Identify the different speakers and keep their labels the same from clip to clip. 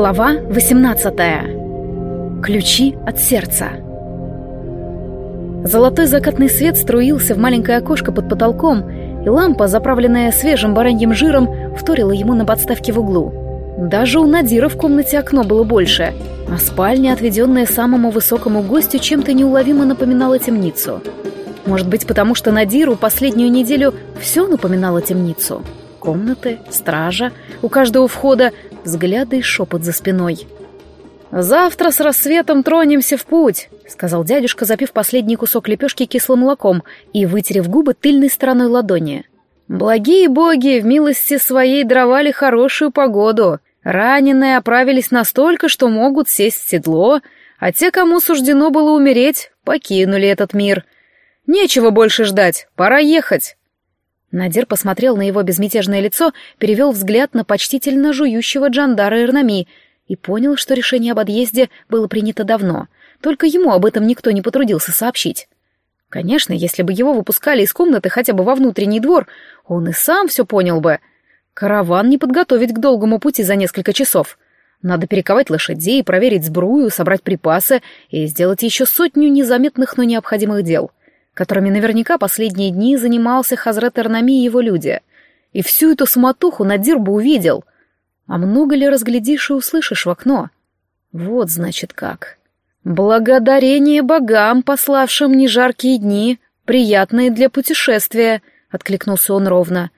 Speaker 1: Глава 18. Ключи от сердца. Золотой закатный свет струился в маленькое окошко под потолком, и лампа, заправленная свежим бараньим жиром, вторила ему на подставке в углу. Даже у Надира в комнате окно было больше, а спальня, отведенная самому высокому гостю, чем-то неуловимо напоминала темницу. Может быть, потому что Надиру последнюю неделю все напоминало темницу. Комнаты, стража, у каждого входа взгляды и шепот за спиной. «Завтра с рассветом тронемся в путь», — сказал дядюшка, запив последний кусок лепешки кислым молоком и вытерев губы тыльной стороной ладони. «Благие боги в милости своей дровали хорошую погоду. Раненые оправились настолько, что могут сесть в седло, а те, кому суждено было умереть, покинули этот мир. Нечего больше ждать, пора ехать». Надир посмотрел на его безмятежное лицо, перевел взгляд на почтительно жующего Джандара Эрнами и понял, что решение об отъезде было принято давно, только ему об этом никто не потрудился сообщить. Конечно, если бы его выпускали из комнаты хотя бы во внутренний двор, он и сам все понял бы. Караван не подготовить к долгому пути за несколько часов. Надо перековать лошадей, проверить сбрую, собрать припасы и сделать еще сотню незаметных, но необходимых дел — которыми наверняка последние дни занимался Хазрат Эрнами и его люди. И всю эту суматоху Надир бы увидел. А много ли разглядишь и услышишь в окно? Вот, значит, как. «Благодарение богам, пославшим нежаркие дни, приятные для путешествия», — откликнулся он ровно.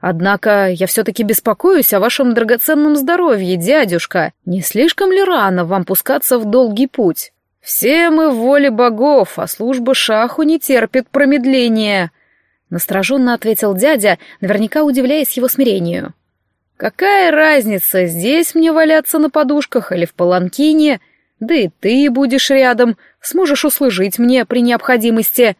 Speaker 1: «Однако я все-таки беспокоюсь о вашем драгоценном здоровье, дядюшка. Не слишком ли рано вам пускаться в долгий путь?» «Все мы в воле богов, а служба шаху не терпит промедления», — настороженно ответил дядя, наверняка удивляясь его смирению. «Какая разница, здесь мне валяться на подушках или в паланкине? Да и ты будешь рядом, сможешь услужить мне при необходимости».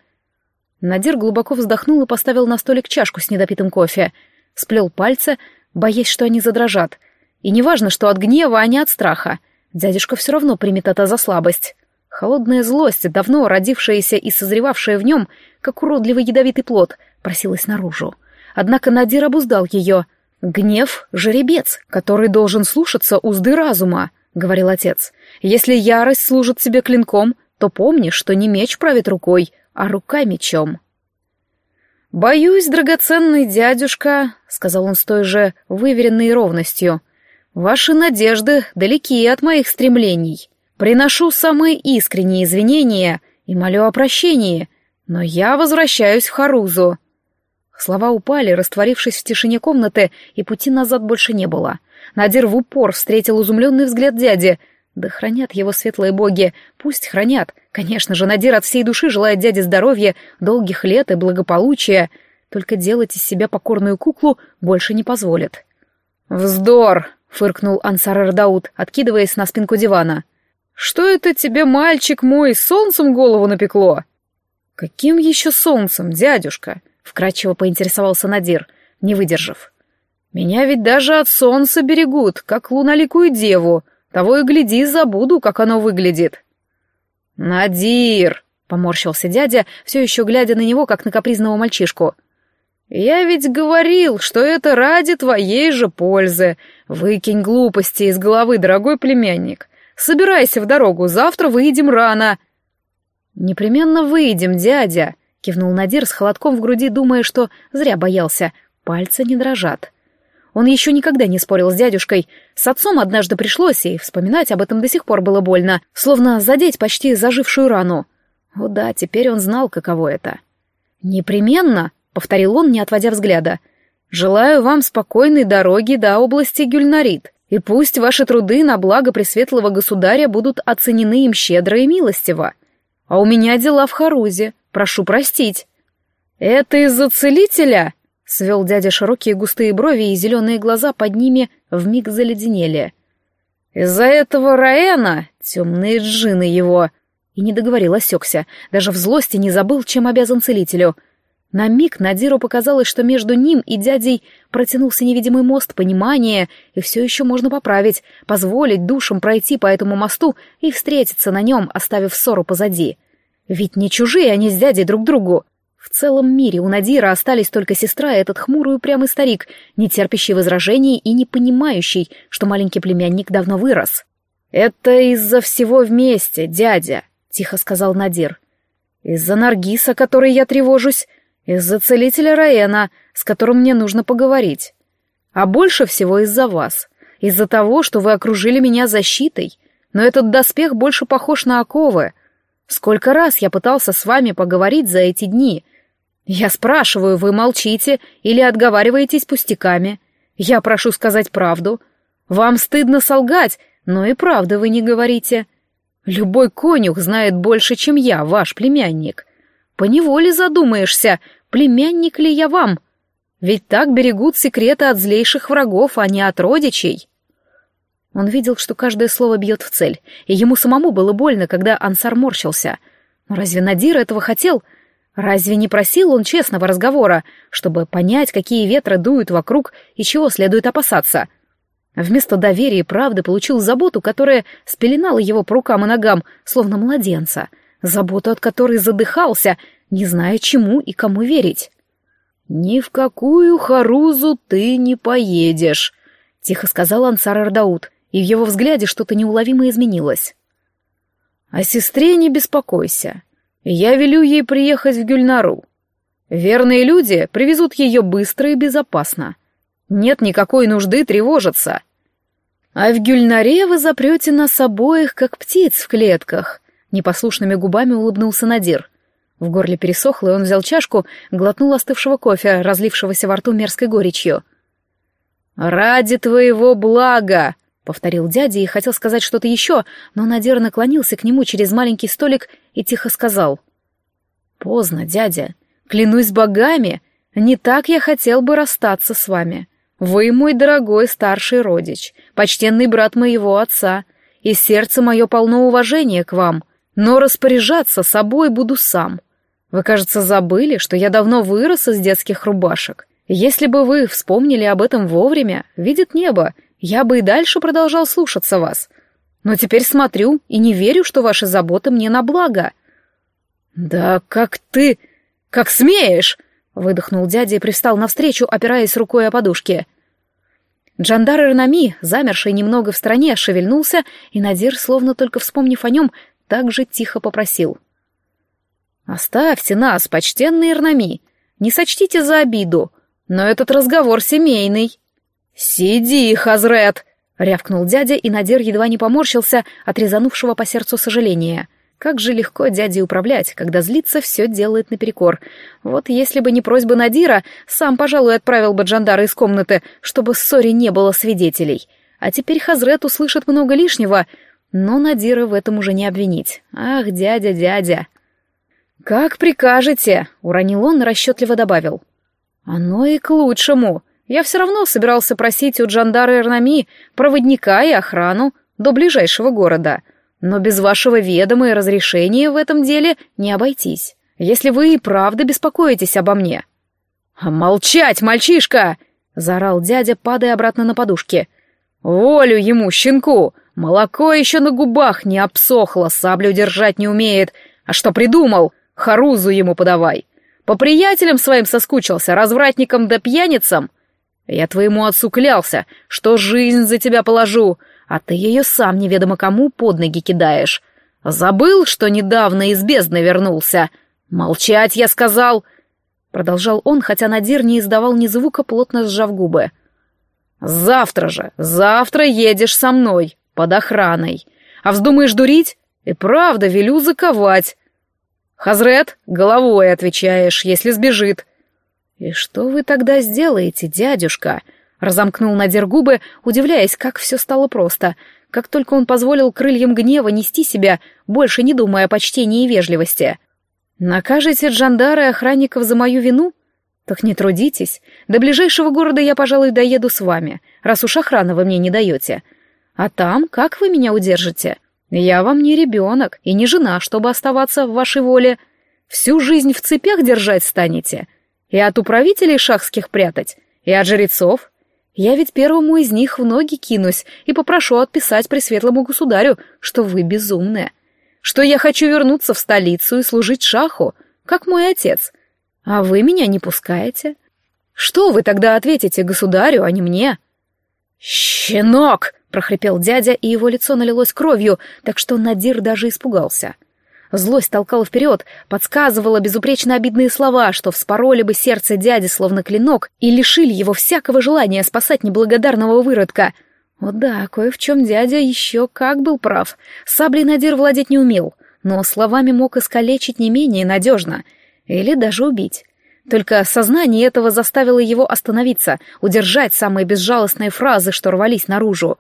Speaker 1: Надир глубоко вздохнул и поставил на столик чашку с недопитым кофе. Сплел пальцы, боясь, что они задрожат. И неважно, что от гнева, а не от страха. Дядюшка все равно примет это за слабость. Холодная злость, давно родившаяся и созревавшая в нем, как уродливый ядовитый плод, просилась наружу. Однако Надир обуздал ее. «Гнев — жеребец, который должен слушаться узды разума», — говорил отец. «Если ярость служит себе клинком, то помни, что не меч правит рукой, а рука мечом». «Боюсь, драгоценный дядюшка», — сказал он с той же выверенной ровностью, — «ваши надежды далеки от моих стремлений». Приношу самые искренние извинения и молю о прощении, но я возвращаюсь в Харузу». Слова упали, растворившись в тишине комнаты, и пути назад больше не было. Надир в упор встретил изумленный взгляд дяди. Да хранят его светлые боги, пусть хранят. Конечно же, Надир от всей души желает дяде здоровья, долгих лет и благополучия. Только делать из себя покорную куклу больше не позволит. «Вздор!» — фыркнул Ансар Эрдауд, откидываясь на спинку дивана. «Что это тебе, мальчик мой, солнцем голову напекло?» «Каким еще солнцем, дядюшка?» — вкратчиво поинтересовался Надир, не выдержав. «Меня ведь даже от солнца берегут, как луналикую деву. Того и гляди, забуду, как оно выглядит». «Надир!» — поморщился дядя, все еще глядя на него, как на капризного мальчишку. «Я ведь говорил, что это ради твоей же пользы. Выкинь глупости из головы, дорогой племянник. Собирайся в дорогу, завтра выйдем рано». «Непременно выйдем, дядя», — кивнул Надир с холодком в груди, думая, что зря боялся. Пальцы не дрожат. Он еще никогда не спорил с дядюшкой. С отцом однажды пришлось, и вспоминать об этом до сих пор было больно, словно задеть почти зажившую рану. О да, теперь он знал, каково это. «Непременно», — повторил он, не отводя взгляда, — «желаю вам спокойной дороги до области Гюльнарит. И пусть ваши труды на благо Пресветлого Государя будут оценены им щедро и милостиво. А у меня дела в Харузе, прошу простить». «Это из-за целителя?» — свел дядя широкие густые брови, и зеленые глаза под ними вмиг заледенели. «Из-за этого Раэна, темные джины его...» И не договорил, осекся, даже в злости не забыл, чем обязан целителю — на миг Надиру показалось, что между ним и дядей протянулся невидимый мост понимания, и все еще можно поправить, позволить душам пройти по этому мосту и встретиться на нем, оставив ссору позади. Ведь не чужие они с дядей друг другу. В целом мире у Надира остались только сестра и этот хмурый упрямый старик, не терпящий возражений и не понимающий, что маленький племянник давно вырос. «Это из-за всего вместе, дядя», — тихо сказал Надир. «Из-за Наргиса, которой я тревожусь, из-за целителя Раена, с которым мне нужно поговорить. А больше всего из-за вас, из-за того, что вы окружили меня защитой, но этот доспех больше похож на оковы. Сколько раз я пытался с вами поговорить за эти дни. Я спрашиваю, вы молчите или отговариваетесь пустяками. Я прошу сказать правду. Вам стыдно солгать, но и правды вы не говорите. Любой конюх знает больше, чем я, ваш племянник. Поневоле задумаешься, племянник ли я вам? Ведь так берегут секреты от злейших врагов, а не от родичей. Он видел, что каждое слово бьет в цель, и ему самому было больно, когда Ансар морщился. Но разве Надир этого хотел? Разве не просил он честного разговора, чтобы понять, какие ветры дуют вокруг и чего следует опасаться? Вместо доверия и правды получил заботу, которая спеленала его по рукам и ногам, словно младенца, заботу, от которой задыхался, не зная, чему и кому верить. «Ни в какую Харузу ты не поедешь», — тихо сказал Ансар Ардаут и в его взгляде что-то неуловимо изменилось. «О сестре не беспокойся. Я велю ей приехать в Гюльнару. Верные люди привезут ее быстро и безопасно. Нет никакой нужды тревожиться. А в Гюльнаре вы запрете нас обоих, как птиц в клетках», — непослушными губами улыбнулся Надир. В горле пересохло, и он взял чашку, глотнул остывшего кофе, разлившегося во рту мерзкой горечью. «Ради твоего блага!» Повторил дядя и хотел сказать что-то еще, но Надир наклонился к нему через маленький столик и тихо сказал. «Поздно, дядя. Клянусь богами, не так я хотел бы расстаться с вами. Вы мой дорогой старший родич, почтенный брат моего отца, и сердце мое полно уважения к вам, но распоряжаться собой буду сам. Вы, кажется, забыли, что я давно вырос из детских рубашек. Если бы вы вспомнили об этом вовремя, видит небо, я бы и дальше продолжал слушаться вас. Но теперь смотрю и не верю, что ваши заботы мне на благо». «Да как ты... как смеешь!» — выдохнул дядя и привстал навстречу, опираясь рукой о подушке. Джандар Эрнами, замерший немного в стороне, шевельнулся, и Надир, словно только вспомнив о нем, так же тихо попросил. «Оставьте нас, почтенный Эрнами, не сочтите за обиду, но этот разговор семейный». «Сиди, Хазрет!» — рявкнул дядя, и Надир едва не поморщился от резанувшего по сердцу сожаления. Как же легко дяде управлять, когда злится, все делает наперекор. Вот если бы не просьба Надира, сам, пожалуй, отправил бы Джандара из комнаты, чтобы ссоре не было свидетелей. А теперь Хазрет услышит много лишнего, но Надира в этом уже не обвинить. Ах, дядя, дядя. «Как прикажете», — уронил он и расчетливо добавил. «Оно и к лучшему. Я все равно собирался просить у Джандара Эрнами проводника и охрану до ближайшего города. Но без вашего ведома и разрешения в этом деле не обойтись, если вы и правда беспокоитесь обо мне». «Молчать, мальчишка!» — заорал дядя, падая обратно на подушки. «Волю ему, щенку! Молоко еще на губах не обсохло, саблю держать не умеет. А что придумал? Харузу ему подавай. По приятелям своим соскучился, развратникам да пьяницам. Я твоему отцу клялся, что жизнь за тебя положу, а ты ее сам неведомо кому под ноги кидаешь. Забыл, что недавно из бездны вернулся? Молчать, я сказал!» Продолжал он, хотя Надир не издавал ни звука, плотно сжав губы. «Завтра же, завтра едешь со мной, под охраной. А вздумаешь дурить? И правда велю заковать. Хазрет, головой отвечаешь, если сбежит. «И что вы тогда сделаете, дядюшка?» Разомкнул Надир губы, удивляясь, как все стало просто. Как только он позволил крыльям гнева нести себя, больше не думая о почтении и вежливости. «Накажете Джандара и охранников за мою вину? Так не трудитесь. До ближайшего города я, пожалуй, доеду с вами, раз уж охраны вы мне не даете. А там как вы меня удержите? Я вам не ребенок и не жена, чтобы оставаться в вашей воле. Всю жизнь в цепях держать станете». И от управителей шахских прятать, и от жрецов. Я ведь первому из них в ноги кинусь и попрошу отписать пресветлому государю, что вы безумные, что я хочу вернуться в столицу и служить шаху, как мой отец. А вы меня не пускаете. Что вы тогда ответите государю, а не мне? «Щенок!» — прохрипел дядя, и его лицо налилось кровью, так что Надир даже испугался. Злость толкала вперед, подсказывала безупречно обидные слова, что вспороли бы сердце дяди словно клинок и лишили его всякого желания спасать неблагодарного выродка. О да, кое в чем дядя еще как был прав. Саблей Надир владеть не умел, но словами мог искалечить не менее надежно. Или даже убить. Только сознание этого заставило его остановиться, удержать самые безжалостные фразы, что рвались наружу.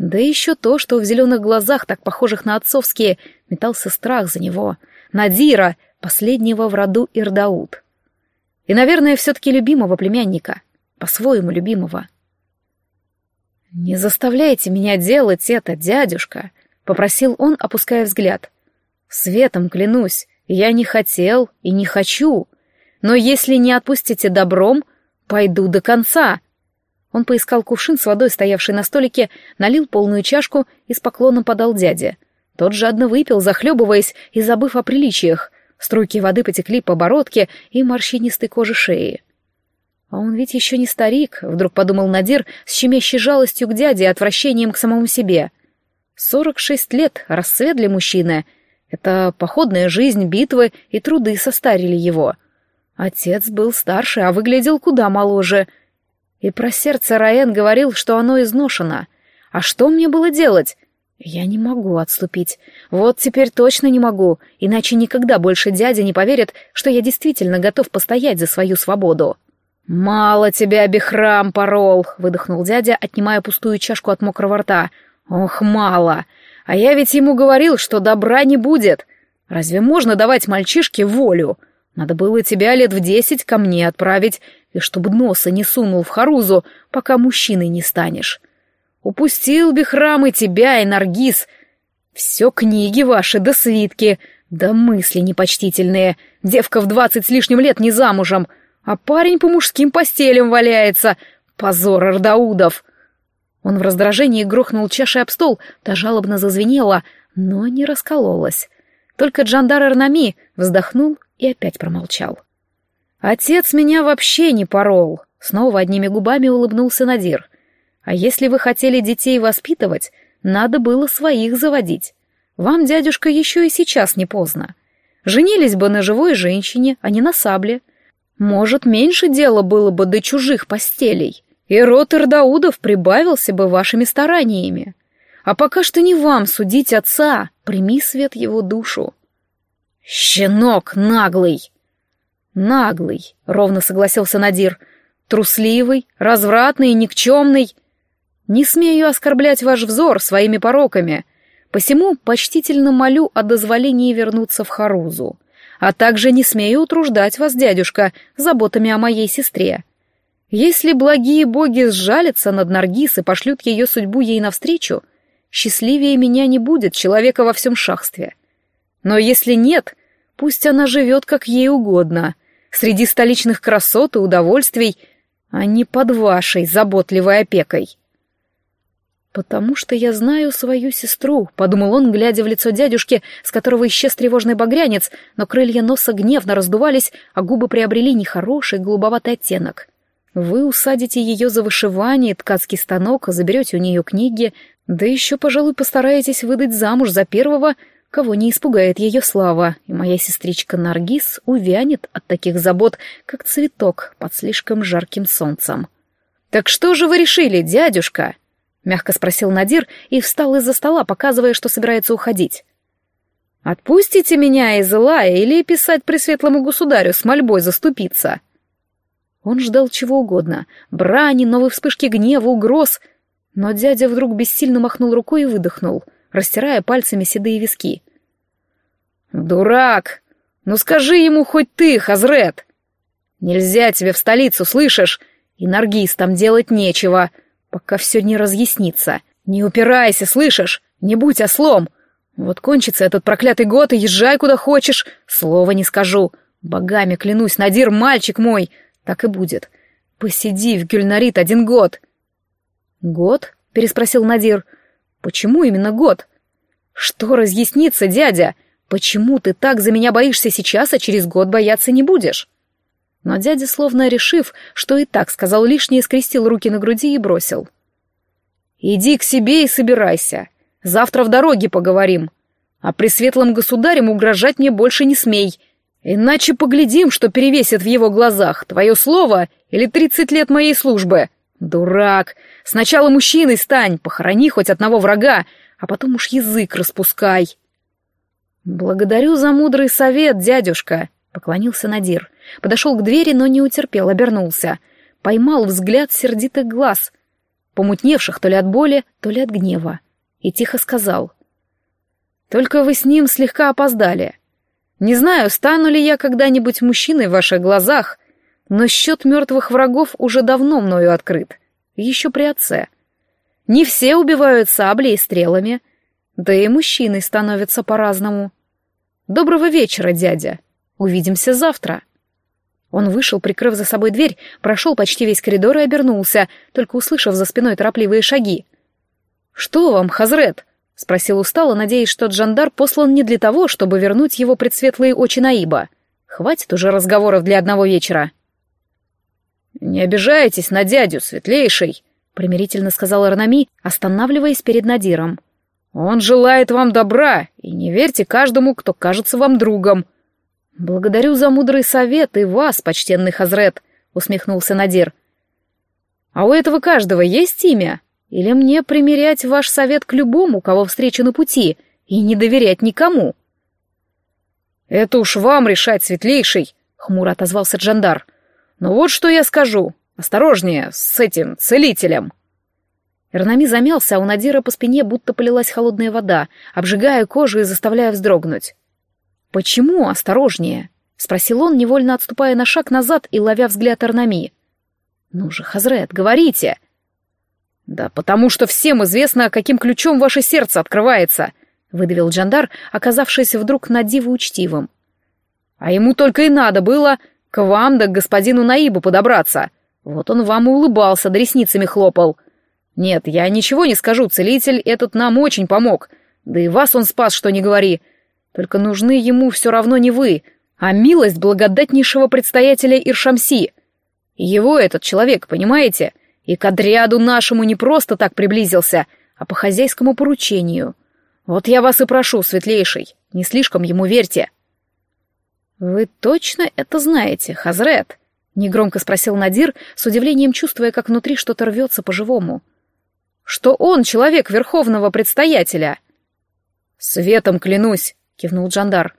Speaker 1: Да еще то, что в зеленых глазах, так похожих на отцовские, метался страх за него. Надира, последнего в роду Ирдаут. И, наверное, все-таки любимого племянника. По-своему любимого. «Не заставляйте меня делать это, дядюшка», — попросил он, опуская взгляд. «Светом клянусь, я не хотел и не хочу». Но если не отпустите добром, пойду до конца. Он поискал кувшин с водой, стоявший на столике, налил полную чашку и с поклоном подал дяде. Тот жадно выпил, захлебываясь и забыв о приличиях. Струйки воды потекли по бородке и морщинистой коже шеи. А он ведь еще не старик, вдруг подумал Надир с щемящей жалостью к дяде и отвращением к самому себе. Сорок шесть лет, расцвет для мужчины. Это походная жизнь, битвы и труды состарили его — Отец был старше, а выглядел куда моложе. И про сердце Раен говорил, что оно изношено. А что мне было делать? Я не могу отступить. Вот теперь точно не могу, иначе никогда больше дядя не поверит, что я действительно готов постоять за свою свободу. «Мало тебя, Бехрам, порол!» — выдохнул дядя, отнимая пустую чашку от мокрого рта. «Ох, мало! А я ведь ему говорил, что добра не будет! Разве можно давать мальчишке волю?» Надо было тебя лет в десять ко мне отправить, и чтобы носа не сунул в Харузу, пока мужчиной не станешь. Упустил бы храм и тебя, и Наргиз. Все книги ваши, да свитки, да мысли непочтительные. Девка в двадцать с лишним лет не замужем, а парень по мужским постелям валяется. Позор Ардаудов!» Он в раздражении грохнул чашей об стол, та жалобно зазвенела, но не раскололась. Только Джандар Эрнами вздохнул и опять промолчал. «Отец меня вообще не порол», — снова одними губами улыбнулся Надир. «А если вы хотели детей воспитывать, надо было своих заводить. Вам, дядюшка, еще и сейчас не поздно. Женились бы на живой женщине, а не на сабле. Может, меньше дела было бы до чужих постелей, и род Ирдаудов прибавился бы вашими стараниями. А пока что не вам судить отца, прими свет его душу. «Щенок наглый!» «Наглый», — ровно согласился Надир. «Трусливый, развратный, никчемный. Не смею оскорблять ваш взор своими пороками, посему почтительно молю о дозволении вернуться в Харузу, а также не смею утруждать вас, дядюшка, заботами о моей сестре. Если благие боги сжалятся над Наргиз и пошлют ее судьбу ей навстречу, счастливее меня не будет человека во всем шахстве. Но если нет, Пусть она живет как ей угодно, среди столичных красот и удовольствий, а не под вашей заботливой опекой. «Потому что я знаю свою сестру», — подумал он, глядя в лицо дядюшки, с которого исчез тревожный багрянец, но крылья носа гневно раздувались, а губы приобрели нехороший голубоватый оттенок. «Вы усадите ее за вышивание, ткацкий станок, заберете у нее книги, да еще, пожалуй, постараетесь выдать замуж за первого, кого не испугает ее слава, и моя сестричка Наргиз увянет от таких забот, как цветок под слишком жарким солнцем. «Так что же вы решили, дядюшка?» — мягко спросил Надир и встал из-за стола, показывая, что собирается уходить. «Отпустите меня из Илая или писать пресветлому государю с мольбой заступиться?» Он ждал чего угодно — брани, новой вспышки гнева, угроз. Но дядя вдруг бессильно махнул рукой и выдохнул — растирая пальцами седые виски. «Дурак! Ну скажи ему хоть ты, Хазрет! Нельзя тебе в столицу, слышишь? И Наргиз там делать нечего, пока все не разъяснится. Не упирайся, слышишь? Не будь ослом! Вот кончится этот проклятый год и езжай куда хочешь, слова не скажу. Богами клянусь, Надир, мальчик мой, так и будет. Посиди в Гюльнарит один год». «Год?» — переспросил Надир — Почему именно год? Что разъяснится, дядя? Почему ты так за меня боишься сейчас, а через год бояться не будешь? Но дядя, словно решив, что и так сказал лишнее, скрестил руки на груди и бросил. «Иди к себе и собирайся. Завтра в дороге поговорим. А при светлом государем угрожать мне больше не смей. Иначе поглядим, что перевесит в его глазах, твое слово или тридцать лет моей службы. Дурак! Сначала мужчиной стань, похорони хоть одного врага, а потом уж язык распускай». «Благодарю за мудрый совет, дядюшка», — поклонился Надир. Подошел к двери, но не утерпел, обернулся. Поймал взгляд сердитых глаз, помутневших то ли от боли, то ли от гнева, и тихо сказал. «Только вы с ним слегка опоздали. Не знаю, стану ли я когда-нибудь мужчиной в ваших глазах, но счет мертвых врагов уже давно мною открыт, еще при отце. Не все убивают саблей и стрелами, да и мужчины становятся по-разному. Доброго вечера, дядя. Увидимся завтра. Он вышел, прикрыв за собой дверь, прошел почти весь коридор и обернулся, только услышав за спиной торопливые шаги. «Что вам, Хазрет?» — спросил устало, надеясь, что Джандар послан не для того, чтобы вернуть его предсветлые очи Наиба. «Хватит уже разговоров для одного вечера». «Не обижайтесь на дядю, светлейший», — примирительно сказал Арнами, останавливаясь перед Надиром. Он желает вам добра, и не верьте каждому, кто кажется вам другом. Благодарю за мудрый совет и вас, почтенный Хазрет, усмехнулся Надир. А у этого каждого есть имя? Или мне примерять ваш совет к любому, кого встречу на пути, и не доверять никому? Это уж вам решать, светлейший, хмуро отозвался Джандар. Но вот что я скажу. Осторожнее с этим целителем. Эрнами замялся, а у Надира по спине будто полилась холодная вода, обжигая кожу и заставляя вздрогнуть. «Почему осторожнее?» — спросил он, невольно отступая на шаг назад и ловя взгляд Эрнами. «Ну же, Хазрет, говорите!» «Да потому что всем известно, каким ключом ваше сердце открывается», — выдавил Джандар, оказавшийся вдруг на диву учтивым. «А ему только и надо было к вам да к господину Наибу подобраться. Вот он вам и улыбался, да ресницами хлопал». Нет, я ничего не скажу, целитель этот нам очень помог. Да и вас он спас, что не говори. Только нужны ему все равно не вы, а милость благодатнейшего предстоятеля Иршамси. Его этот человек, понимаете? И к отряду нашему не просто так приблизился, а по хозяйскому поручению. Вот я вас и прошу, светлейший, не слишком ему верьте. Вы точно это знаете, Хазрет? Негромко спросил Надир, с удивлением чувствуя, как внутри что-то рвется по-живому. — что он человек верховного предстоятеля. Светом клянусь, кивнул Джандар.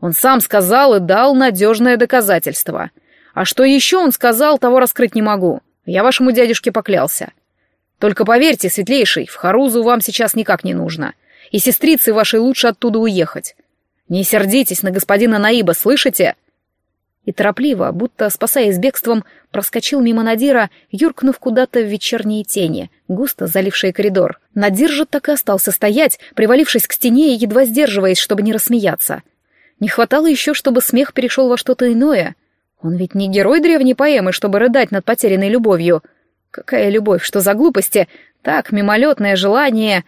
Speaker 1: Он сам сказал и дал надежное доказательство. А что еще он сказал, того раскрыть не могу. Я вашему дядюшке поклялся. Только поверьте, светлейший, в Харузу вам сейчас никак не нужно. И сестрицы вашей лучше оттуда уехать. Не сердитесь на господина Наиба, слышите? и торопливо, будто спасаясь бегством, проскочил мимо Надира, юркнув куда-то в вечерние тени, густо залившие коридор. Надир же так и остался стоять, привалившись к стене и едва сдерживаясь, чтобы не рассмеяться. Не хватало еще, чтобы смех перешел во что-то иное. Он ведь не герой древней поэмы, чтобы рыдать над потерянной любовью. Какая любовь, что за глупости? Так, мимолетное желание.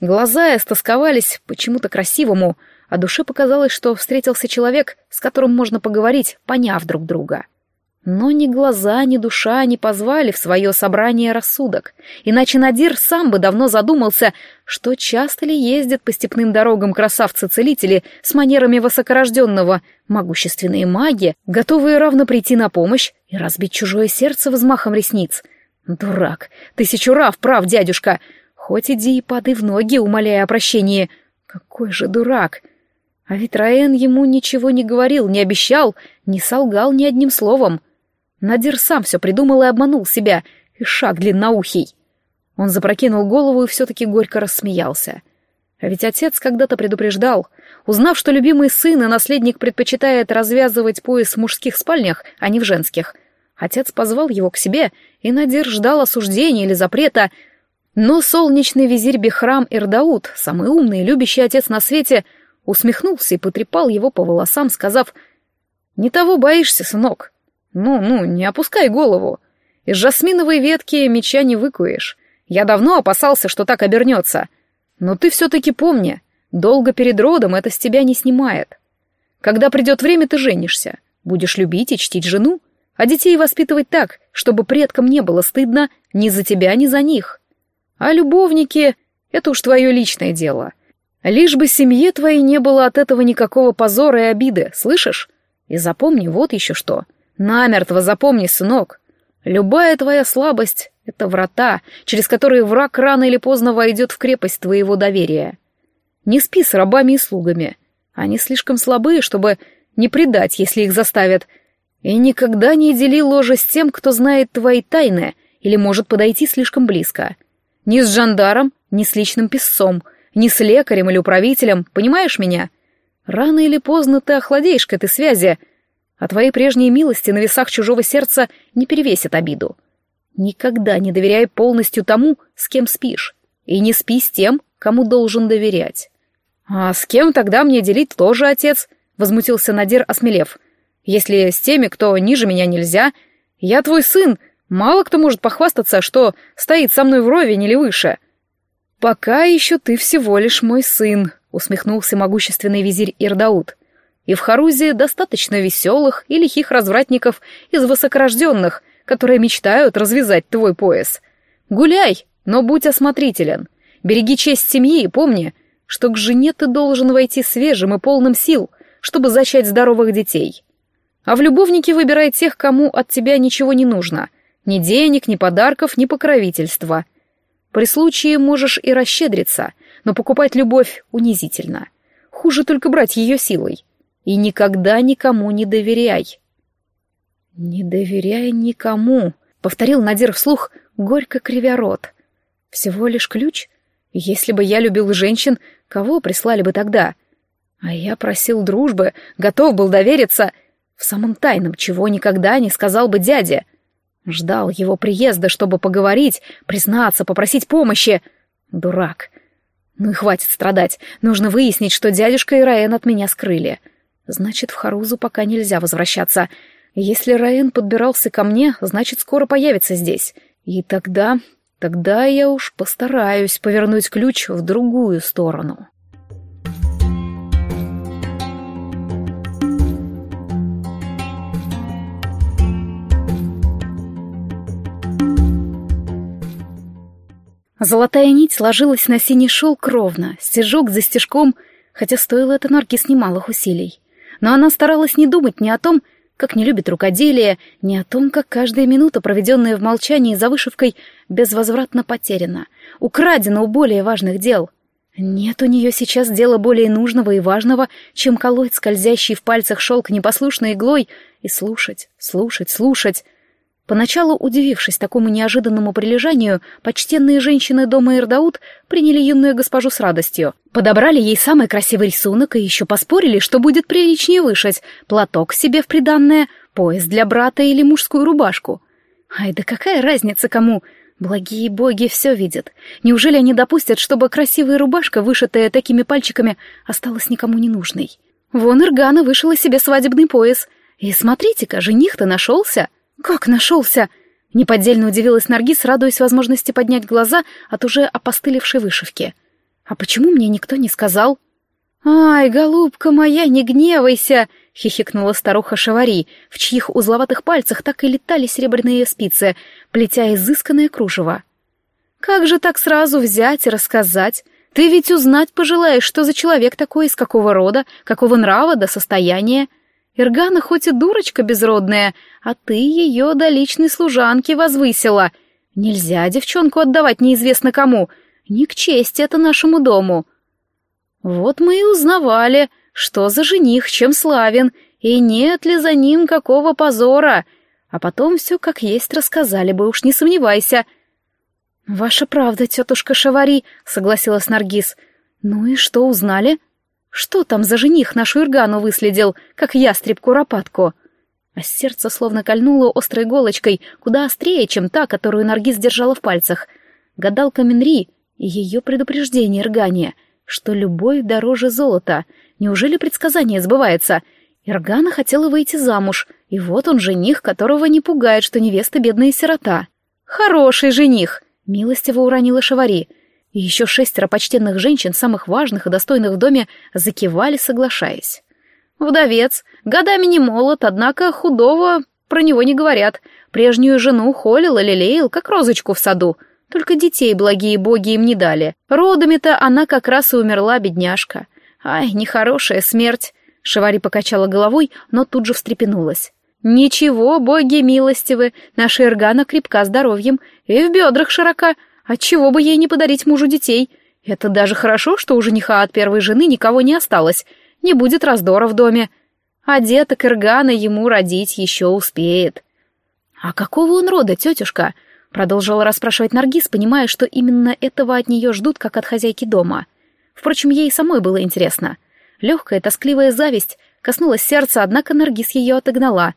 Speaker 1: Глаза истосковались почему-то красивому — а душе показалось, что встретился человек, с которым можно поговорить, поняв друг друга. Но ни глаза, ни душа не позвали в свое собрание рассудок, иначе Надир сам бы давно задумался, что часто ли ездят по степным дорогам красавцы-целители с манерами высокорожденного, могущественные маги, готовые равно прийти на помощь и разбить чужое сердце взмахом ресниц. Дурак, тысячу рав прав, дядюшка, хоть иди и падай в ноги, умоляя о прощении. Какой же дурак! А ведь Раен ему ничего не говорил, не обещал, не солгал ни одним словом. Надир сам все придумал и обманул себя, и шаг длинноухий. Он запрокинул голову и все-таки горько рассмеялся. А ведь отец когда-то предупреждал. Узнав, что любимый сын и наследник предпочитает развязывать пояс в мужских спальнях, а не в женских, отец позвал его к себе, и Надир ждал осуждения или запрета, но солнечный визирь Бехрам Ирдаут, самый умный и любящий отец на свете — усмехнулся и потрепал его по волосам, сказав, «Не того боишься, сынок. Ну-ну, не опускай голову. Из жасминовой ветки меча не выкуешь. Я давно опасался, что так обернется. Но ты все-таки помни, долго перед родом это с тебя не снимает. Когда придет время, ты женишься. Будешь любить и чтить жену, а детей воспитывать так, чтобы предкам не было стыдно ни за тебя, ни за них. А любовники — это уж твое личное дело. Лишь бы семье твоей не было от этого никакого позора и обиды, слышишь? И запомни вот еще что. Намертво запомни, сынок. Любая твоя слабость — это врата, через которые враг рано или поздно войдет в крепость твоего доверия. Не спи с рабами и слугами. Они слишком слабые, чтобы не предать, если их заставят. И никогда не дели ложе с тем, кто знает твои тайны или может подойти слишком близко. Ни с жандаром, ни с личным писцом, ни с лекарем или управителем, понимаешь меня? Рано или поздно ты охладеешь к этой связи, а твои прежние милости на весах чужого сердца не перевесят обиду. Никогда не доверяй полностью тому, с кем спишь, и не спи с тем, кому должен доверять. «А с кем тогда мне делить тоже отец?» — возмутился Надир, осмелев. «Если с теми, кто ниже меня нельзя, я твой сын, мало кто может похвастаться, что стоит со мной вровень или выше». «Пока еще ты всего лишь мой сын», — усмехнулся могущественный визирь Ирдаут. «И в Харузе достаточно веселых и лихих развратников из высокорожденных, которые мечтают развязать твой пояс. Гуляй, но будь осмотрителен. Береги честь семьи и помни, что к жене ты должен войти свежим и полным сил, чтобы зачать здоровых детей. А в любовнике выбирай тех, кому от тебя ничего не нужно. Ни денег, ни подарков, ни покровительства. При случае можешь и расщедриться, но покупать любовь унизительно. Хуже только брать ее силой. И никогда никому не доверяй. «Не доверяй никому», — повторил Надир вслух, горько кривя рот. «Всего лишь ключ? Если бы я любил женщин, кого прислали бы тогда? А я просил дружбы, готов был довериться в самом тайном, чего никогда не сказал бы дяде. Ждал его приезда, чтобы поговорить, признаться, попросить помощи. Дурак. Ну и хватит страдать. Нужно выяснить, что дядюшка и Раен от меня скрыли. Значит, в Харузу пока нельзя возвращаться. Если Раен подбирался ко мне, значит, скоро появится здесь. И тогда Тогда я уж постараюсь повернуть ключ в другую сторону. Золотая нить сложилась на синий шелк ровно, стежок за стежком, хотя стоило это Наркис немалых усилий. Но она старалась не думать ни о том, как не любит рукоделие, ни о том, как каждая минута, проведенная в молчании за вышивкой, безвозвратно потеряна, украдена у более важных дел. Нет у нее сейчас дела более нужного и важного, чем колоть скользящий в пальцах шелк непослушной иглой и слушать, слушать, слушать. Поначалу, удивившись такому неожиданному прилежанию, почтенные женщины дома Ирдаут приняли юную госпожу с радостью. Подобрали ей самый красивый рисунок и еще поспорили, что будет приличнее вышить, платок себе в приданное, пояс для брата или мужскую рубашку. Ай, да какая разница кому? Благие боги все видят. Неужели они допустят, чтобы красивая рубашка, вышитая такими пальчиками, осталась никому не нужной? Вон Иргана вышила себе свадебный пояс. И смотрите-ка, жених-то нашелся. «Как нашелся?» — неподдельно удивилась Наргиз, радуясь возможности поднять глаза от уже опостылевшей вышивки. «А почему мне никто не сказал?» «Ай, голубка моя, не гневайся!» — хихикнула старуха Шавари, в чьих узловатых пальцах так и летали серебряные спицы, плетя изысканное кружево. «Как же так сразу взять и рассказать? Ты ведь узнать пожелаешь, что за человек такой, из какого рода, какого нрава до состояния. Иргана хоть и дурочка безродная, а ты ее до личной служанки возвысила. Нельзя девчонку отдавать неизвестно кому. Не к чести это нашему дому. Вот мы и узнавали, что за жених, чем славен, и нет ли за ним какого позора. А потом все как есть рассказали бы, уж не сомневайся. «Ваша правда, тетушка Шавари», — согласилась Наргиз. «Ну и что узнали?» Что там за жених нашу Иргану выследил, как ястреб куропатку? А сердце словно кольнуло острой иголочкой, куда острее, чем та, которую Наргиз держала в пальцах. Гадалка Минри и ее предупреждение Иргане, что любовь дороже золота. Неужели предсказание сбывается? Иргана хотела выйти замуж, и вот он жених, которого не пугает, что невеста бедная сирота. «Хороший жених!» — милостиво уронила Шавари — и еще шестеро почтенных женщин, самых важных и достойных в доме, закивали, соглашаясь. Вдовец, годами не молод, однако худого про него не говорят. Прежнюю жену холил и лелеял, как розочку в саду. Только детей благие боги им не дали. Родами-то она как раз и умерла, бедняжка. Ай, нехорошая смерть. Шевари покачала головой, но тут же встрепенулась. «Ничего, боги милостивы, наша Иргана крепка здоровьем и в бедрах широка. Отчего бы ей не подарить мужу детей? Это даже хорошо, что у жениха от первой жены никого не осталось. Не будет раздора в доме. А деток Иргана ему родить еще успеет». «А какого он рода, тетюшка?» Продолжала расспрашивать Наргиз, понимая, что именно этого от нее ждут, как от хозяйки дома. Впрочем, ей самой было интересно. Легкая, тоскливая зависть коснулась сердца, однако Наргиз ее отогнала.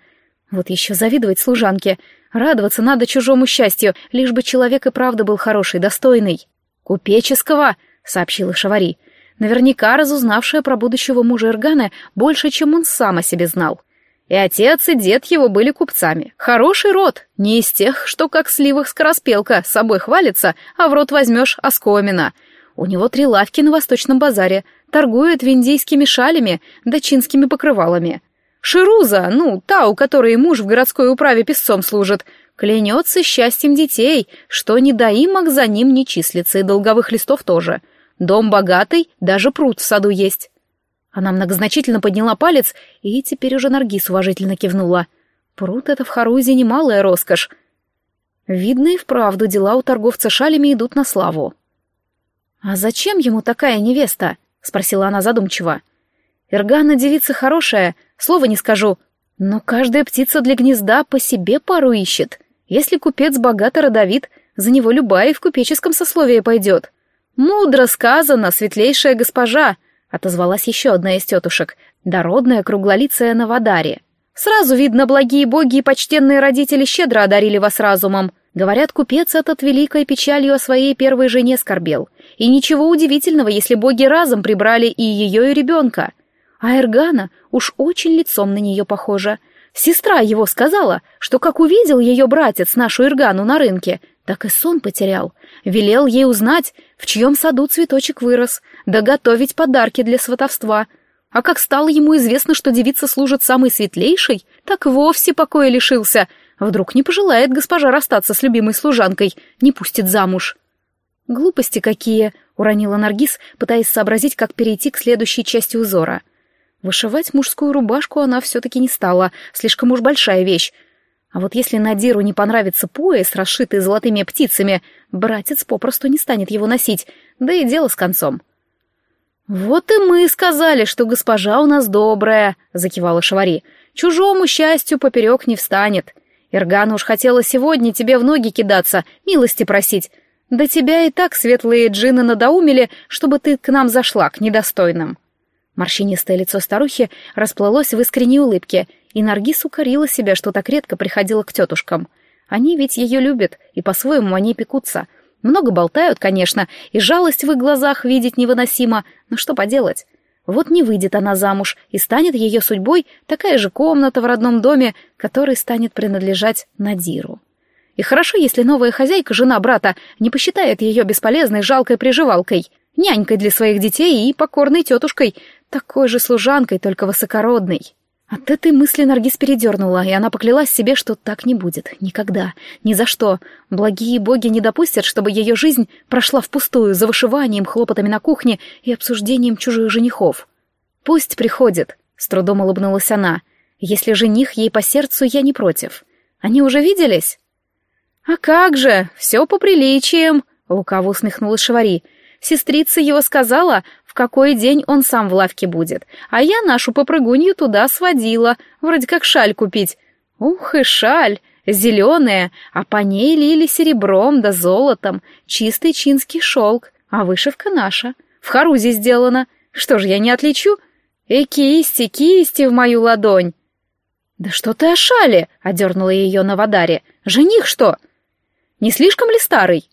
Speaker 1: Вот еще завидовать служанке. Радоваться надо чужому счастью, лишь бы человек и правда был хороший, достойный. «Купеческого», — сообщила Шавари, наверняка разузнавшая про будущего мужа Эргана больше, чем он сам о себе знал. И отец, и дед его были купцами. Хороший род, не из тех, что как сливах скороспелка, собой хвалится, а в рот возьмешь оскомина. У него три лавки на Восточном базаре, торгует виндийскими шалями да чинскими покрывалами. Шируза, ну, та, у которой муж в городской управе песцом служит, клянется счастьем детей, что недоимок за ним не числится, и долговых листов тоже. Дом богатый, даже пруд в саду есть. Она многозначительно подняла палец, и теперь уже Наргиз уважительно кивнула. Пруд — это в Харузе немалая роскошь. Видно и вправду дела у торговца шалями идут на славу. «А зачем ему такая невеста?» — спросила она задумчиво. «Иргана девица хорошая, слова не скажу, но каждая птица для гнезда по себе пару ищет. Если купец богато родовит, за него любая и в купеческом сословии пойдет. Мудро сказано, светлейшая госпожа!» отозвалась еще одна из тетушек, дородная круглолицая на Вадаре. «Сразу видно, благие боги и почтенные родители щедро одарили вас разумом. Говорят, купец этот великой печалью о своей первой жене скорбел. И ничего удивительного, если боги разом прибрали и ее, и ребенка. А Эргана уж очень лицом на нее похожа. Сестра его сказала, что как увидел ее братец нашу Эргану на рынке, так и сон потерял. Велел ей узнать, в чьем саду цветочек вырос, да готовить подарки для сватовства. А как стало ему известно, что девица служит самой светлейшей, так вовсе покоя лишился. Вдруг не пожелает госпожа расстаться с любимой служанкой, не пустит замуж. «Глупости какие!» — уронила Наргиз, пытаясь сообразить, как перейти к следующей части узора. Вышивать мужскую рубашку она все-таки не стала, слишком уж большая вещь, а вот если Надиру не понравится пояс, расшитый золотыми птицами, братец попросту не станет его носить, да и дело с концом. «Вот и мы сказали, что госпожа у нас добрая», — закивала Шавари. «Чужому счастью поперек не встанет. Иргана уж хотела сегодня тебе в ноги кидаться, милости просить. Да тебя и так светлые джины надоумили, чтобы ты к нам зашла, к недостойным». Морщинистое лицо старухи расплылось в искренней улыбке — и Наргиз укорила себя, что так редко приходила к тетушкам. Они ведь ее любят, и по-своему они пекутся. Много болтают, конечно, и жалость в их глазах видеть невыносимо, но что поделать? Вот не выйдет она замуж, и станет ее судьбой такая же комната в родном доме, которой станет принадлежать Надиру. И хорошо, если новая хозяйка, жена брата, не посчитает ее бесполезной, жалкой приживалкой, нянькой для своих детей и покорной тетушкой, такой же служанкой, только высокородной. От этой мысли Наргиз передернула, и она поклялась себе, что так не будет. Никогда. Ни за что. Благие боги не допустят, чтобы ее жизнь прошла впустую за вышиванием, хлопотами на кухне и обсуждением чужих женихов. «Пусть приходит», — с трудом улыбнулась она. «Если жених ей по сердцу, я не против. Они уже виделись?» «А как же! Все по приличиям!» — лукаво усмехнулась Шавари. «Сестрица его сказала, в какой день он сам в лавке будет, а я нашу попрыгунью туда сводила, вроде как шаль купить. Ух и шаль, зеленая, а по ней лили серебром да золотом, чистый чинский шелк, а вышивка наша, в харузе сделана. Что ж, я не отличу? И кисти, кисти в мою ладонь. «Да что ты о шале?» — одернула ее на Вадаре. «Жених что?» «Не слишком ли старый?»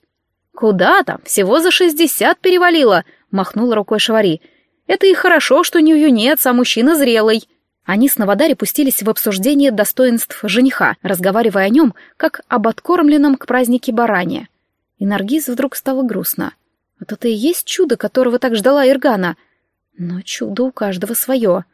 Speaker 1: «Куда там? Всего за шестьдесят перевалило махнула рукой Шавари. «Это и хорошо, что не юнец, а мужчина зрелый». Они с Навадари пустились в обсуждение достоинств жениха, разговаривая о нем, как об откормленном к празднике баране. И Наргиз вдруг стало грустно. Вот это и есть чудо, которого так ждала Иргана. Но чудо у каждого свое.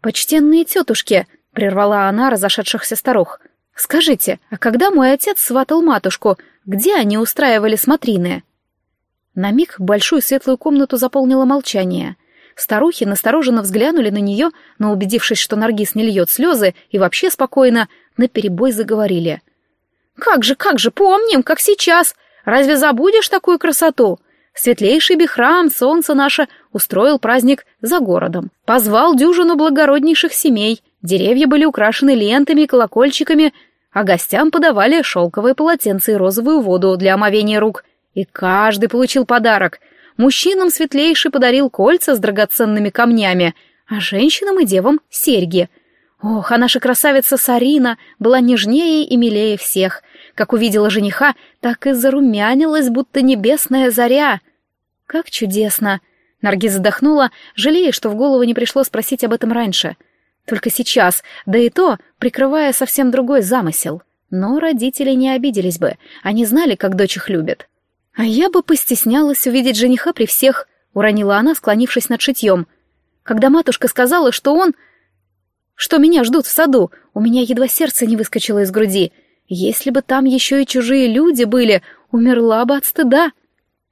Speaker 1: «Почтенные тетушки!» — прервала она разошедшихся старух. «Скажите, а когда мой отец сватал матушку, где они устраивали смотрины?» На миг большую светлую комнату заполнило молчание. Старухи настороженно взглянули на нее, но, убедившись, что Наргиз не льет слезы и вообще спокойно, наперебой заговорили. «Как же, как же, помним, как сейчас! Разве забудешь такую красоту? Светлейший Бихрам, солнце наше, устроил праздник за городом. Позвал дюжину благороднейших семей, деревья были украшены лентами колокольчиками, а гостям подавали шелковые полотенца и розовую воду для омовения рук. И каждый получил подарок. Мужчинам светлейший подарил кольца с драгоценными камнями, а женщинам и девам — серьги. Ох, а наша красавица Сарина была нежнее и милее всех. Как увидела жениха, так и зарумянилась, будто небесная заря. Как чудесно! Наргиз задохнула, жалея, что в голову не пришло спросить об этом раньше. Только сейчас, да и то, прикрывая совсем другой замысел. Но родители не обиделись бы, они знали, как дочь их любит. «А я бы постеснялась увидеть жениха при всех», — уронила она, склонившись над шитьем. «Когда матушка сказала, что он... что меня ждут в саду, у меня едва сердце не выскочило из груди. Если бы там еще и чужие люди были, умерла бы от стыда».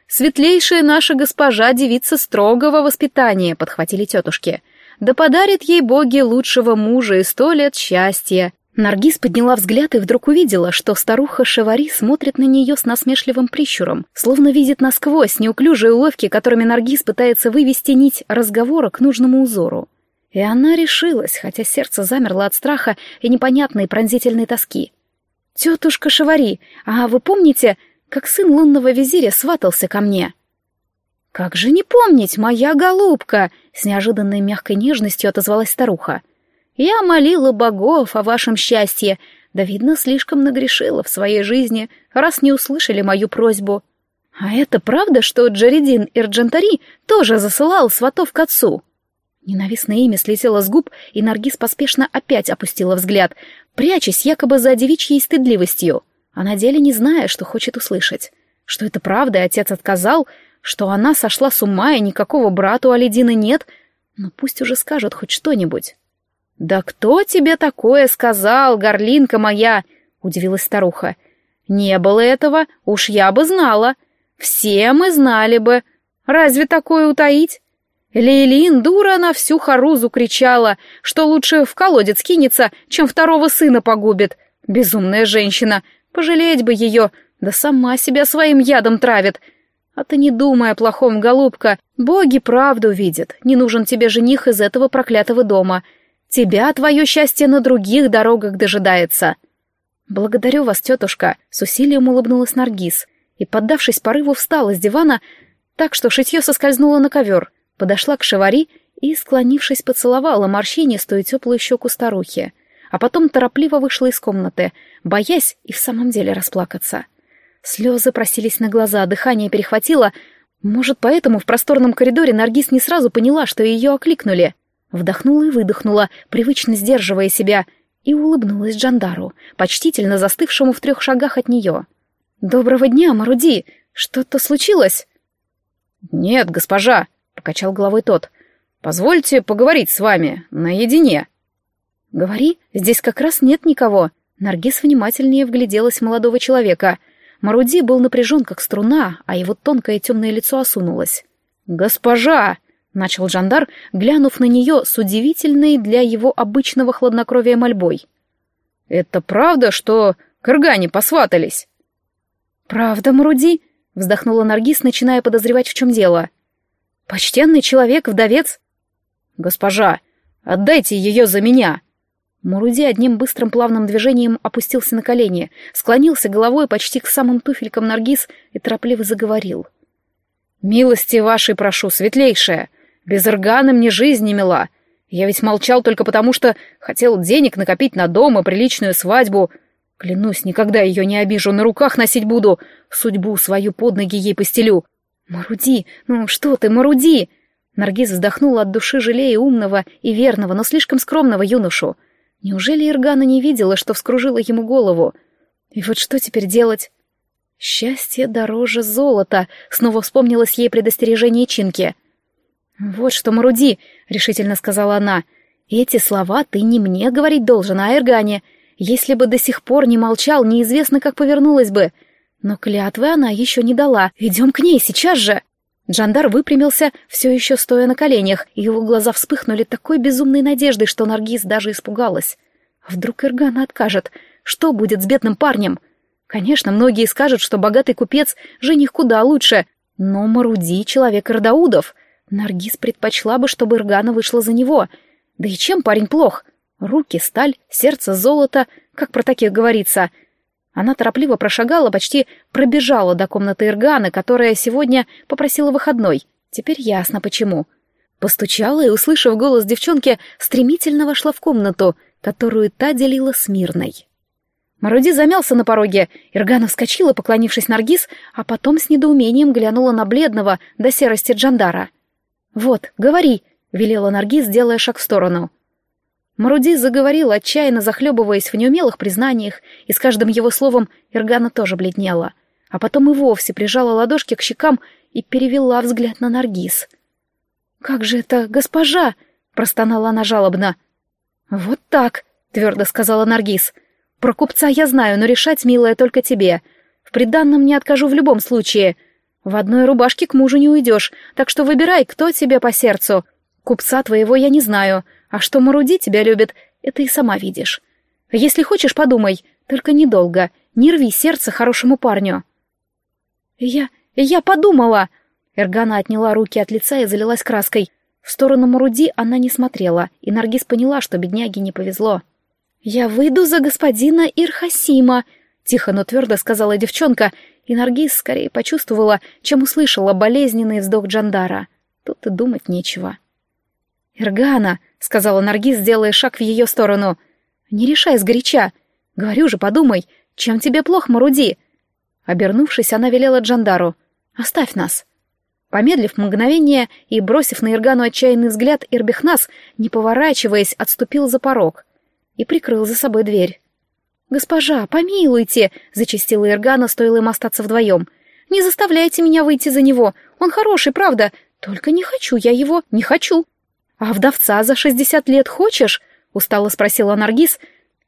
Speaker 1: «Светлейшая наша госпожа девица строгого воспитания», — подхватили тетушки. «Да подарит ей боги лучшего мужа и сто лет счастья». Наргиз подняла взгляд и вдруг увидела, что старуха Шевари смотрит на нее с насмешливым прищуром, словно видит насквозь неуклюжие уловки, которыми Наргиз пытается вывести нить разговора к нужному узору. И она решилась, хотя сердце замерло от страха и непонятной пронзительной тоски. «Тетушка Шевари, а вы помните, как сын лунного визиря сватался ко мне?» «Как же не помнить, моя голубка!» — с неожиданной мягкой нежностью отозвалась старуха. Я молила богов о вашем счастье, да, видно, слишком нагрешила в своей жизни, раз не услышали мою просьбу. А это правда, что Джаридин Ирджантари тоже засылал сватов к отцу?» Ненавистное имя слетело с губ, и Наргиз поспешно опять опустила взгляд, прячась якобы за девичьей стыдливостью, а на деле не зная, что хочет услышать. Что это правда, и отец отказал, что она сошла с ума, и никакого брата у Алидины нет, но пусть уже скажет хоть что-нибудь. «Да кто тебе такое сказал, горлинка моя?» — удивилась старуха. «Не было этого, уж я бы знала. Все мы знали бы. Разве такое утаить?» Лейлин, дура, на всю Харузу кричала, что лучше в колодец кинется, чем второго сына погубит. Безумная женщина, пожалеть бы ее, да сама себя своим ядом травит. А ты не думай о плохом, голубка, боги правду видят, не нужен тебе жених из этого проклятого дома — Тебя твое счастье на других дорогах дожидается. Благодарю вас, тетушка, с усилием улыбнулась Наргиз и, поддавшись порыву, встала с дивана, так что шитье соскользнуло на ковер, подошла к шевари и, склонившись, поцеловала морщинистую теплую щеку старухи, а потом торопливо вышла из комнаты, боясь и в самом деле расплакаться. Слезы просились на глаза, дыхание перехватило. Может, поэтому в просторном коридоре Наргиз не сразу поняла, что ее окликнули. Вдохнула и выдохнула, привычно сдерживая себя, и улыбнулась Джандару, почтительно застывшему в трех шагах от нее. «Доброго дня, Маруди! Что-то случилось?» «Нет, госпожа», — покачал головой тот. «Позвольте поговорить с вами наедине». «Говори, здесь как раз нет никого». Наргиз внимательнее вгляделась в молодого человека. Маруди был напряжен, как струна, а его тонкое темное лицо осунулось. «Госпожа!» начал Жандар, глянув на нее с удивительной для его обычного хладнокровия мольбой. «Это правда, что кыргане посватались?» «Правда, Мруди?» — вздохнула Наргиз, начиная подозревать, в чем дело. «Почтенный человек, вдовец?» «Госпожа, отдайте ее за меня!» Муруди одним быстрым плавным движением опустился на колени, склонился головой почти к самым туфелькам Наргиз и торопливо заговорил. «Милости вашей прошу, светлейшая! Без Иргана мне жизнь не мила. Я ведь молчал только потому, что хотел денег накопить на дом и приличную свадьбу. Клянусь, никогда ее не обижу, на руках носить буду. Судьбу свою под ноги ей постелю. Маруди, ну что ты, Маруди? Наргиз вздохнула от души, жалея умного и верного, но слишком скромного юношу. Неужели Иргана не видела, что вскружила ему голову? И вот что теперь делать? Счастье дороже золота, снова вспомнилось ей предостережение Чинки — «Вот что, Маруди», — решительно сказала она, — Эти слова ты не мне говорить должен, а Эргане. Если бы до сих пор не молчал, неизвестно, как повернулась бы. Но клятвы она еще не дала. Идем к ней сейчас же. Джандар выпрямился, все еще стоя на коленях, и его глаза вспыхнули такой безумной надеждой, что Наргиз даже испугалась. А вдруг Эргана откажет? Что будет с бедным парнем? Конечно, многие скажут, что богатый купец — жених куда лучше, но Маруди — человек Ирдаудов. Наргиз предпочла бы, чтобы Эргана вышла за него. Да и чем парень плох? Руки — сталь, сердце — золото, как про таких говорится. Она торопливо прошагала, почти пробежала до комнаты Эрганы, которая сегодня попросила выходной. Теперь ясно, почему. Постучала и, услышав голос девчонки, стремительно вошла в комнату, которую та делила с Мирной. Маруди замялся на пороге, Иргана вскочила, поклонившись Наргиз, а потом с недоумением глянула на бледного до серости Джандара. «Вот, говори», — велела Наргиз, делая шаг в сторону. Маруди заговорил, отчаянно захлебываясь в неумелых признаниях, и с каждым его словом Иргана тоже бледнела, а потом и вовсе прижала ладошки к щекам и перевела взгляд на Наргиз. «Как же это, госпожа?» — простонала она жалобно. «Вот так», — твердо сказала Наргиз, — про купца я знаю, но решать, милая, только тебе. В приданном не откажу в любом случае. В одной рубашке к мужу не уйдешь, так что выбирай, кто тебе по сердцу. Купца твоего я не знаю, а что Маруди тебя любит, это и сама видишь. Если хочешь, подумай, только недолго, не рви сердце хорошему парню». «Я... я подумала!» Эргана отняла руки от лица и залилась краской. В сторону Маруди она не смотрела, и Наргиз поняла, что бедняге не повезло. «Я выйду за господина Ирхасима», — тихо, но твердо сказала девчонка, и Наргиз скорее почувствовала, чем услышала болезненный вздох Джандара. Тут и думать нечего. «Иргана», — сказала Наргиз, делая шаг в ее сторону, — «не решай сгоряча. Говорю же, подумай, чем тебе плохо, Маруди?» Обернувшись, она велела Джандару, «Оставь нас». Помедлив мгновение и бросив на Иргану отчаянный взгляд, Ирбихнас, не поворачиваясь, отступил за порог и прикрыл за собой дверь. «Госпожа, помилуйте!» — зачастила Иргана, стоило им остаться вдвоем. «Не заставляйте меня выйти за него. Он хороший, правда. Только не хочу я его, не хочу». «А вдовца за шестьдесят лет хочешь?» — устало спросила Наргиз,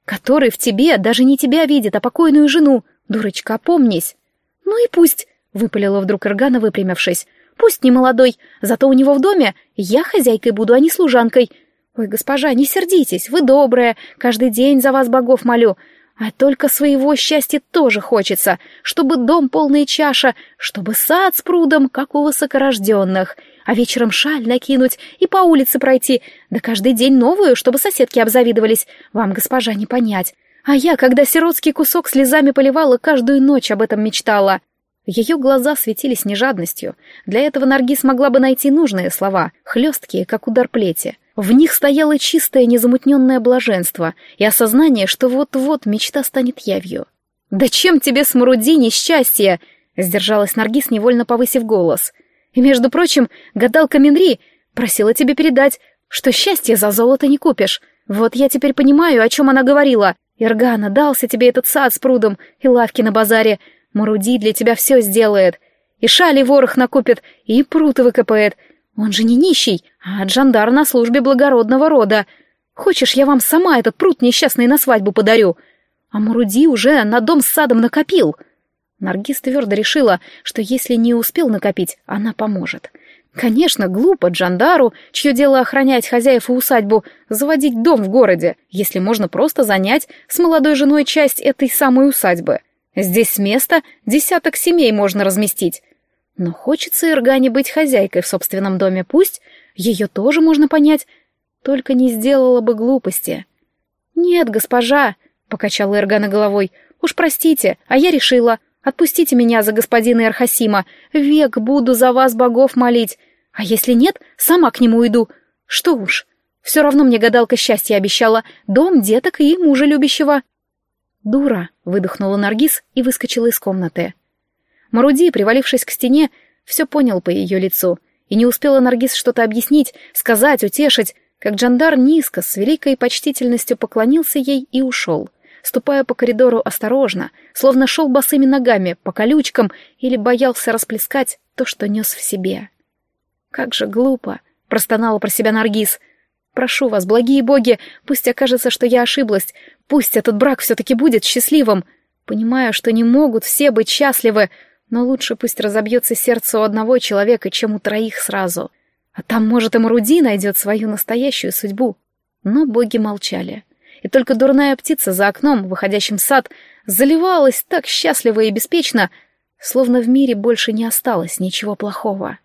Speaker 1: «который в тебе даже не тебя видит, а покойную жену. Дурочка, опомнись». «Ну и пусть», — выпалила вдруг Иргана, выпрямившись. «Пусть не молодой, зато у него в доме я хозяйкой буду, а не служанкой. «Ой, госпожа, не сердитесь, вы добрая, каждый день за вас богов молю. А только своего счастья тоже хочется, чтобы дом полная чаша, чтобы сад с прудом, как у высокорожденных, а вечером шаль накинуть и по улице пройти, да каждый день новую, чтобы соседки обзавидовались. Вам, госпожа, не понять. А я, когда сиротский кусок слезами поливала, каждую ночь об этом мечтала». Ее глаза светились нежадностью. Для этого Наргиз могла бы найти нужные слова, хлесткие, как удар плети. В них стояло чистое незамутненное блаженство и осознание, что вот-вот мечта станет явью. «Да чем тебе, смруди, несчастье?» — сдержалась Наргиз, невольно повысив голос. «И, между прочим, гадалка Минри просила тебе передать, что счастье за золото не купишь. Вот я теперь понимаю, о чем она говорила. Иргана дался тебе этот сад с прудом и лавки на базаре. Маруди для тебя все сделает. И шали ворох накупит, и пруд выкопает, он же не нищий, а Джандар на службе благородного рода. Хочешь, я вам сама этот пруд несчастный на свадьбу подарю? А Муруди уже на дом с садом накопил. Наргиз твердо решила, что если не успел накопить, она поможет. Конечно, глупо Джандару, чье дело охранять хозяев и усадьбу, заводить дом в городе, если можно просто занять с молодой женой часть этой самой усадьбы. Здесь с места десяток семей можно разместить. Но хочется Иргане быть хозяйкой в собственном доме, пусть, ее тоже можно понять, только не сделала бы глупости. «Нет, госпожа», — покачала Иргана головой, — «уж простите, а я решила. Отпустите меня за господина Эрхасима, век буду за вас богов молить. А если нет, сама к нему уйду. Что уж, все равно мне гадалка счастья обещала, дом, деток и мужа любящего». «Дура», — выдохнула Наргиз и выскочила из комнаты. Маруди, привалившись к стене, все понял по ее лицу, и не успела Наргиз что-то объяснить, сказать, утешить, как Джандар низко, с великой почтительностью поклонился ей и ушел, ступая по коридору осторожно, словно шел босыми ногами, по колючкам или боялся расплескать то, что нес в себе. «Как же глупо!» — простонала про себя Наргиз. Прошу вас, благие боги, пусть окажется, что я ошиблась, пусть этот брак все-таки будет счастливым. Понимаю, что не могут все быть счастливы, но лучше пусть разобьется сердце у одного человека, чем у троих сразу. А там, может, и Маруди найдет свою настоящую судьбу. Но боги молчали. И только дурная птица за окном, выходящим в сад, заливалась так счастливо и беспечно, словно в мире больше не осталось ничего плохого.